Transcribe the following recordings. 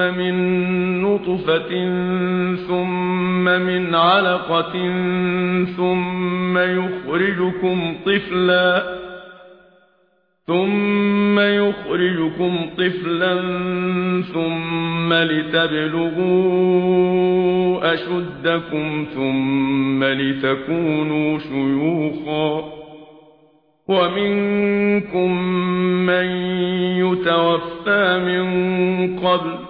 ثُمَّ مِنْ نُطْفَةٍ ثُمَّ مِنْ عَلَقَةٍ ثُمَّ يُخْرِجُكُمْ طِفْلًا ثُمَّ يُخْرِجُكُمْ طِفْلًا ثُمَّ لِتَبْلُغُوا أَشُدَّكُمْ ثُمَّ لِتَكُونُوا شُيُوخًا وَمِنكُم مَّن يُتَوَفَّى مِن قَبْلُ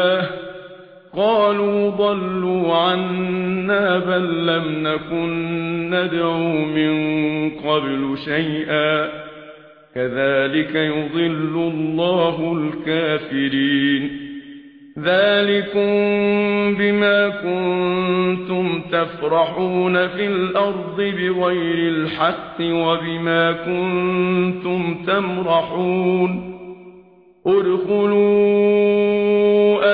قالوا ضلوا عنا بل لم نكن ندعو من قبل شيئا كذلك يضل الله الكافرين. ذلك بما كنتم تفرحون في الأرض بغير الحق وبما كنتم تمرحون. ادخلوا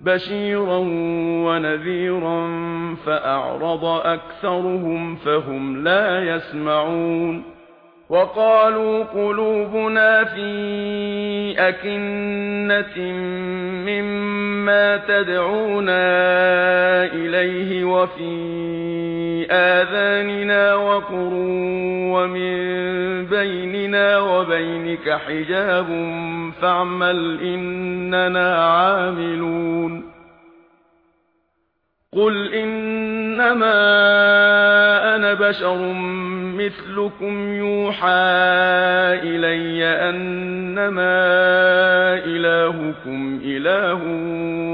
بشيرا ونذيرا فأعرض أكثرهم فهم لا يسمعون وقالوا قلوبنا فيه أكنة مما تدعونا إليه وفي آذاننا وقر ومن بيننا وبينك حجاب فاعمل إننا عاملون قل إنما أنا بشر مثلكم يوحى إلي أن انما إلهكم إله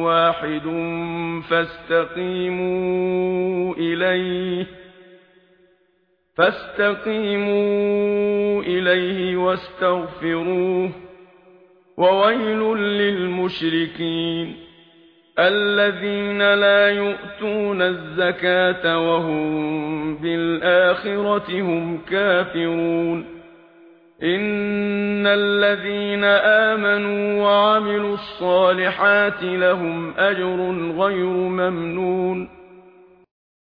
واحد فاستقيموا إليه فاستقيموا إليه واستغفروه وويل للمشركين الذين لا يؤتون الزكاة وهم بالآخرة هم كافرون. ان الذين امنوا وعملوا الصالحات لهم اجر غير ممنون